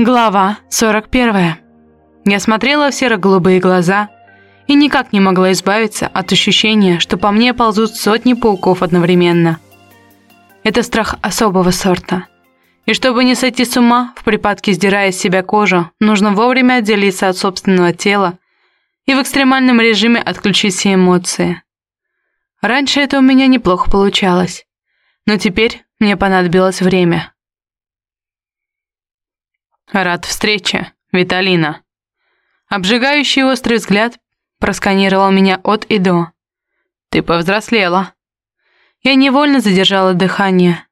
Глава 41. Я смотрела в серо-голубые глаза и никак не могла избавиться от ощущения, что по мне ползут сотни пауков одновременно. Это страх особого сорта. И чтобы не сойти с ума, в припадке сдирая с себя кожу, нужно вовремя отделиться от собственного тела и в экстремальном режиме отключить все эмоции. Раньше это у меня неплохо получалось, но теперь мне понадобилось время. «Рад встрече, Виталина». Обжигающий острый взгляд просканировал меня от и до. «Ты повзрослела». Я невольно задержала дыхание.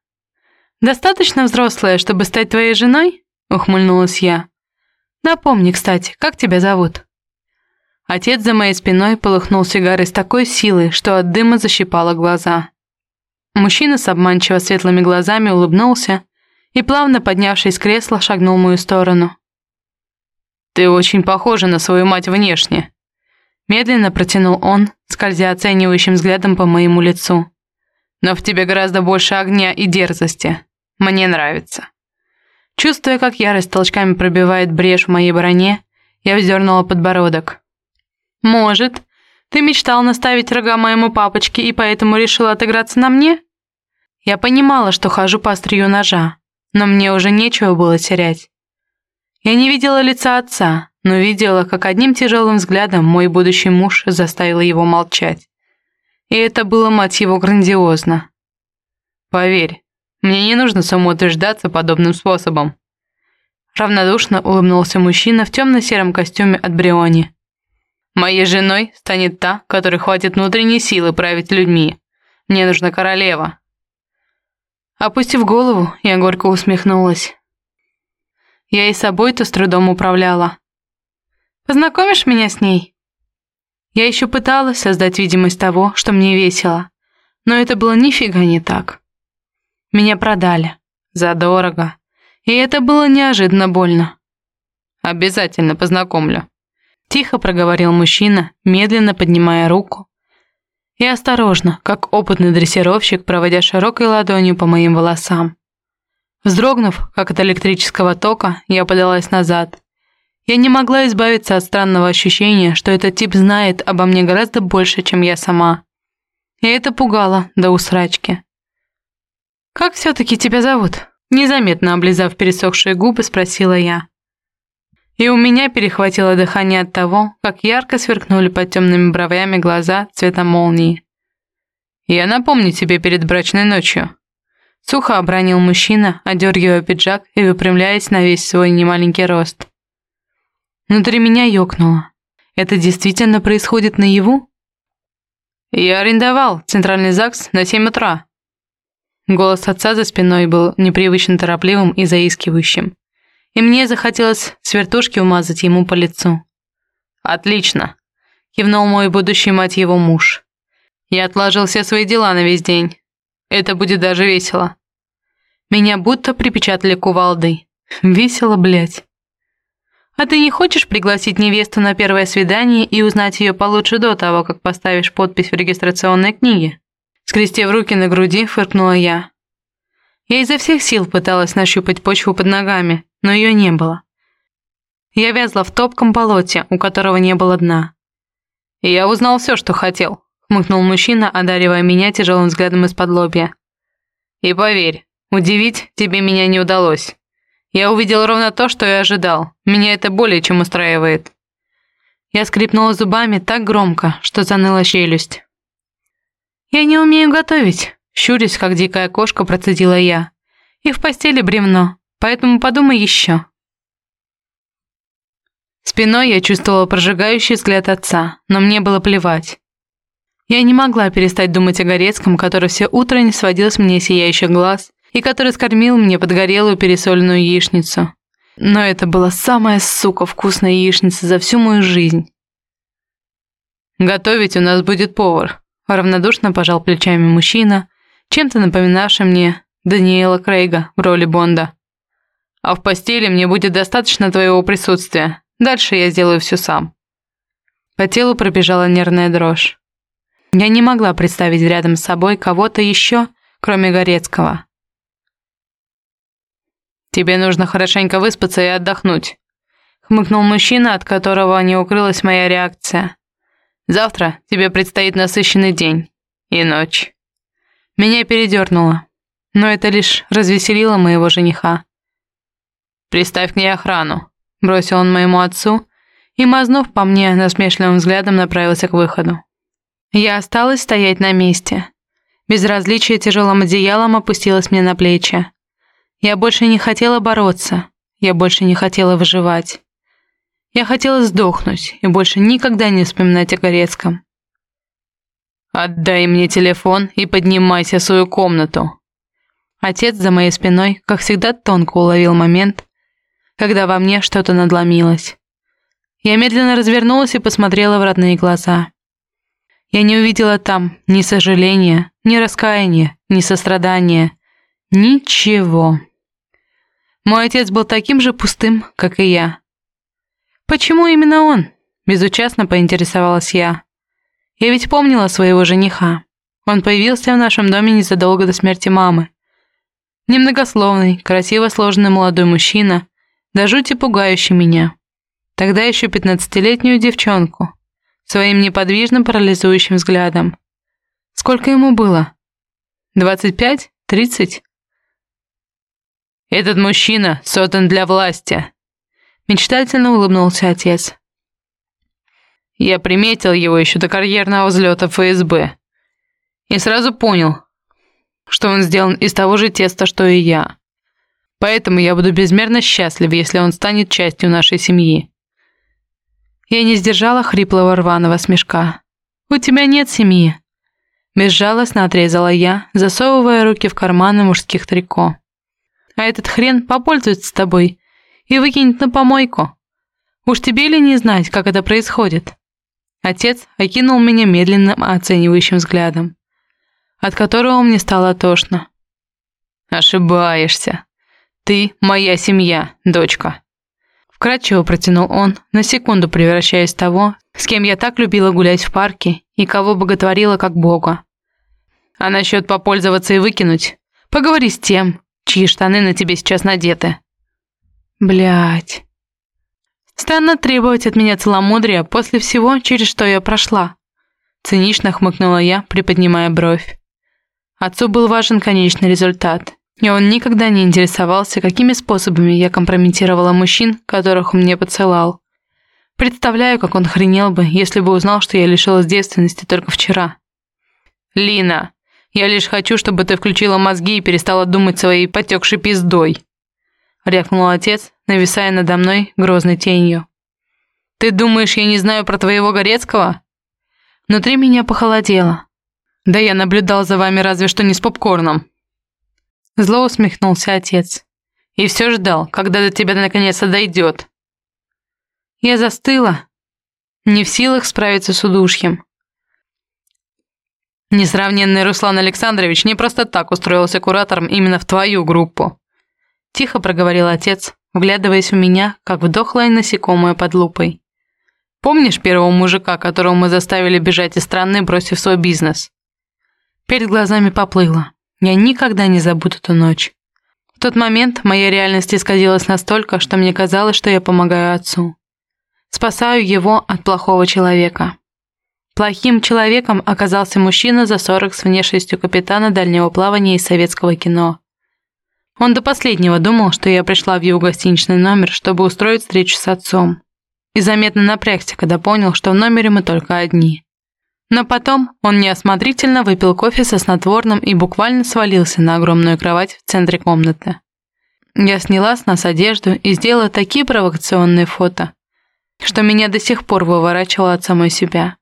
«Достаточно взрослая, чтобы стать твоей женой?» — ухмыльнулась я. «Напомни, кстати, как тебя зовут?» Отец за моей спиной полыхнул сигарой с такой силой, что от дыма защипало глаза. Мужчина с обманчиво светлыми глазами улыбнулся и, плавно поднявшись с кресла, шагнул в мою сторону. «Ты очень похожа на свою мать внешне», — медленно протянул он, скользя оценивающим взглядом по моему лицу. «Но в тебе гораздо больше огня и дерзости. Мне нравится». Чувствуя, как ярость толчками пробивает брешь в моей броне, я вздернула подбородок. «Может, ты мечтал наставить рога моему папочке и поэтому решил отыграться на мне?» Я понимала, что хожу по острию ножа, но мне уже нечего было терять. Я не видела лица отца, но видела, как одним тяжелым взглядом мой будущий муж заставил его молчать. И это было, мать его, грандиозно. Поверь, мне не нужно самоутверждаться подобным способом. Равнодушно улыбнулся мужчина в темно-сером костюме от Бриони. Моей женой станет та, которой хватит внутренней силы править людьми. Мне нужна королева, Опустив голову, я горько усмехнулась. Я и собой-то с трудом управляла. «Познакомишь меня с ней?» Я еще пыталась создать видимость того, что мне весело, но это было нифига не так. Меня продали. Задорого. И это было неожиданно больно. «Обязательно познакомлю», — тихо проговорил мужчина, медленно поднимая руку, и осторожно, как опытный дрессировщик, проводя широкой ладонью по моим волосам. Вздрогнув, как от электрического тока, я подалась назад. Я не могла избавиться от странного ощущения, что этот тип знает обо мне гораздо больше, чем я сама. И это пугало до усрачки. «Как все-таки тебя зовут?» Незаметно облизав пересохшие губы, спросила я. И у меня перехватило дыхание от того, как ярко сверкнули под темными бровями глаза цвета молнии. «Я напомню тебе перед брачной ночью». Сухо обронил мужчина, одергивая пиджак и выпрямляясь на весь свой немаленький рост. Внутри меня ёкнуло. Это действительно происходит наяву? «Я арендовал центральный ЗАГС на семь утра». Голос отца за спиной был непривычно торопливым и заискивающим и мне захотелось свертушки умазать ему по лицу. «Отлично», — кивнул мой будущий мать его муж. «Я отложил все свои дела на весь день. Это будет даже весело». Меня будто припечатали кувалдой. Весело, блядь. «А ты не хочешь пригласить невесту на первое свидание и узнать ее получше до того, как поставишь подпись в регистрационной книге?» Скрестив руки на груди, фыркнула я. Я изо всех сил пыталась нащупать почву под ногами, но ее не было. Я вязла в топком болоте, у которого не было дна. «Я узнал все, что хотел», — хмыкнул мужчина, одаривая меня тяжелым взглядом из-под лобья. «И поверь, удивить тебе меня не удалось. Я увидел ровно то, что и ожидал. Меня это более чем устраивает». Я скрипнула зубами так громко, что заныла челюсть. «Я не умею готовить», — щурясь, как дикая кошка, процедила я. «И в постели бревно. Поэтому подумай еще». Спиной я чувствовала прожигающий взгляд отца, но мне было плевать. Я не могла перестать думать о Горецком, который все утро не сводил с меня сияющих глаз и который скормил мне подгорелую пересоленную яичницу. Но это была самая, сука, вкусная яичница за всю мою жизнь. «Готовить у нас будет повар», — равнодушно пожал плечами мужчина, чем-то напоминавший мне Даниэла Крейга в роли Бонда. А в постели мне будет достаточно твоего присутствия. Дальше я сделаю все сам». По телу пробежала нервная дрожь. Я не могла представить рядом с собой кого-то еще, кроме Горецкого. Тебе нужно хорошенько выспаться и отдохнуть», — хмыкнул мужчина, от которого не укрылась моя реакция. «Завтра тебе предстоит насыщенный день и ночь». Меня передернуло, но это лишь развеселило моего жениха. «Приставь к ней охрану», — бросил он моему отцу, и, мазнув по мне, насмешливым взглядом направился к выходу. Я осталась стоять на месте. Безразличие тяжелым одеялом опустилось мне на плечи. Я больше не хотела бороться, я больше не хотела выживать. Я хотела сдохнуть и больше никогда не вспоминать о Горецком. «Отдай мне телефон и поднимайся в свою комнату». Отец за моей спиной, как всегда, тонко уловил момент, когда во мне что-то надломилось. Я медленно развернулась и посмотрела в родные глаза. Я не увидела там ни сожаления, ни раскаяния, ни сострадания. Ничего. Мой отец был таким же пустым, как и я. «Почему именно он?» – безучастно поинтересовалась я. Я ведь помнила своего жениха. Он появился в нашем доме незадолго до смерти мамы. Немногословный, красиво сложенный молодой мужчина, до жути пугающий меня. Тогда еще пятнадцатилетнюю девчонку, своим неподвижным парализующим взглядом. Сколько ему было? Двадцать пять? Тридцать? «Этот мужчина создан для власти», — мечтательно улыбнулся отец. Я приметил его еще до карьерного взлета ФСБ. И сразу понял, что он сделан из того же теста, что и я. Поэтому я буду безмерно счастлив, если он станет частью нашей семьи. Я не сдержала хриплого рваного смешка. «У тебя нет семьи!» Безжалостно отрезала я, засовывая руки в карманы мужских трико. «А этот хрен попользуется с тобой и выкинет на помойку. Уж тебе ли не знать, как это происходит?» Отец окинул меня медленным оценивающим взглядом, от которого мне стало тошно. «Ошибаешься. Ты моя семья, дочка». Вкратчиво протянул он, на секунду превращаясь в того, с кем я так любила гулять в парке и кого боготворила как бога. А насчет попользоваться и выкинуть, поговори с тем, чьи штаны на тебе сейчас надеты. Блять. Странно требовать от меня целомудрия после всего, через что я прошла. Цинично хмыкнула я, приподнимая бровь. Отцу был важен конечный результат, и он никогда не интересовался, какими способами я компрометировала мужчин, которых он мне поцелал. Представляю, как он хренел бы, если бы узнал, что я лишилась девственности только вчера. «Лина, я лишь хочу, чтобы ты включила мозги и перестала думать своей потекшей пиздой», рявкнул отец, нависая надо мной грозной тенью. «Ты думаешь, я не знаю про твоего Горецкого?» Внутри меня похолодело. «Да я наблюдал за вами разве что не с попкорном». Зло усмехнулся отец. «И все ждал, когда до тебя наконец-то дойдет». Я застыла, не в силах справиться с удушьем. Несравненный Руслан Александрович не просто так устроился куратором именно в твою группу. Тихо проговорил отец, вглядываясь в меня, как в дохлое насекомое под лупой. «Помнишь первого мужика, которого мы заставили бежать из страны, бросив свой бизнес?» Перед глазами поплыло. Я никогда не забуду ту ночь. В тот момент моя реальность исказилась настолько, что мне казалось, что я помогаю отцу. Спасаю его от плохого человека. Плохим человеком оказался мужчина за 40 с внешностью капитана дальнего плавания из советского кино. Он до последнего думал, что я пришла в его гостиничный номер, чтобы устроить встречу с отцом. И заметно напрягся, когда понял, что в номере мы только одни. Но потом он неосмотрительно выпил кофе со снотворным и буквально свалился на огромную кровать в центре комнаты. Я сняла с нас одежду и сделала такие провокационные фото, что меня до сих пор выворачивало от самой себя.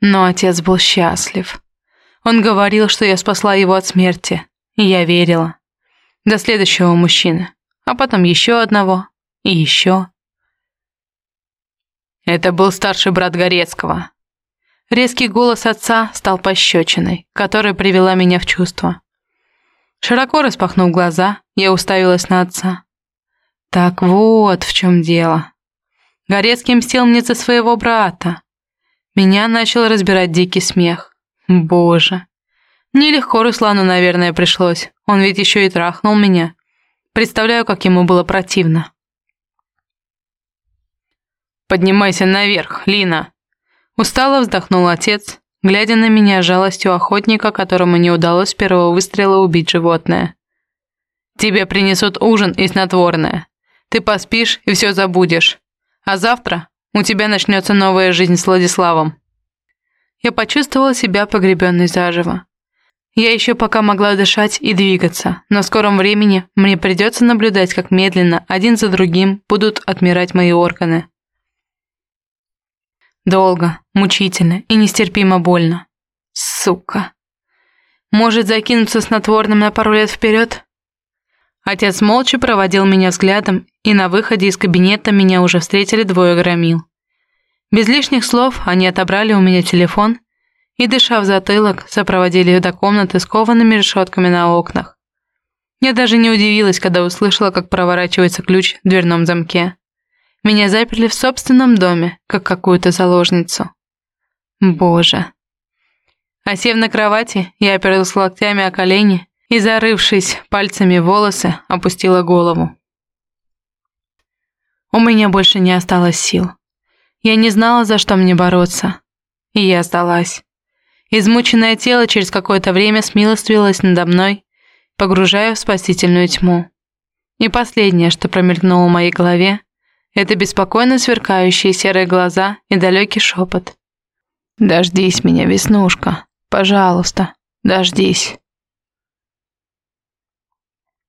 Но отец был счастлив. Он говорил, что я спасла его от смерти, и я верила. До следующего мужчины. А потом еще одного. И еще. Это был старший брат Горецкого. Резкий голос отца стал пощечиной, которая привела меня в чувство. Широко распахнув глаза, я уставилась на отца. Так вот в чем дело. Горецкий мстил мне за своего брата. Меня начал разбирать дикий смех. Боже. Нелегко Руслану, наверное, пришлось. Он ведь еще и трахнул меня. Представляю, как ему было противно. «Поднимайся наверх, Лина!» Устало вздохнул отец, глядя на меня жалостью охотника, которому не удалось с первого выстрела убить животное. «Тебе принесут ужин и снотворное. Ты поспишь и все забудешь. А завтра у тебя начнется новая жизнь с Владиславом». Я почувствовала себя погребенной заживо. Я еще пока могла дышать и двигаться, но в скором времени мне придется наблюдать, как медленно, один за другим, будут отмирать мои органы. Долго, мучительно и нестерпимо больно. Сука. Может закинуться снотворным на пару лет вперед? Отец молча проводил меня взглядом, и на выходе из кабинета меня уже встретили двое громил. Без лишних слов они отобрали у меня телефон и, дыша в затылок, сопроводили до комнаты с коваными решетками на окнах. Я даже не удивилась, когда услышала, как проворачивается ключ в дверном замке. Меня заперли в собственном доме, как какую-то заложницу. Боже. Осев на кровати, я оперлась локтями о колени и, зарывшись пальцами в волосы, опустила голову. У меня больше не осталось сил. Я не знала, за что мне бороться. И я сдалась. Измученное тело через какое-то время смилостивилось надо мной, погружая в спасительную тьму. И последнее, что промелькнуло в моей голове, это беспокойно сверкающие серые глаза и далекий шепот. «Дождись меня, Веснушка, пожалуйста, дождись».